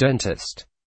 Dentist.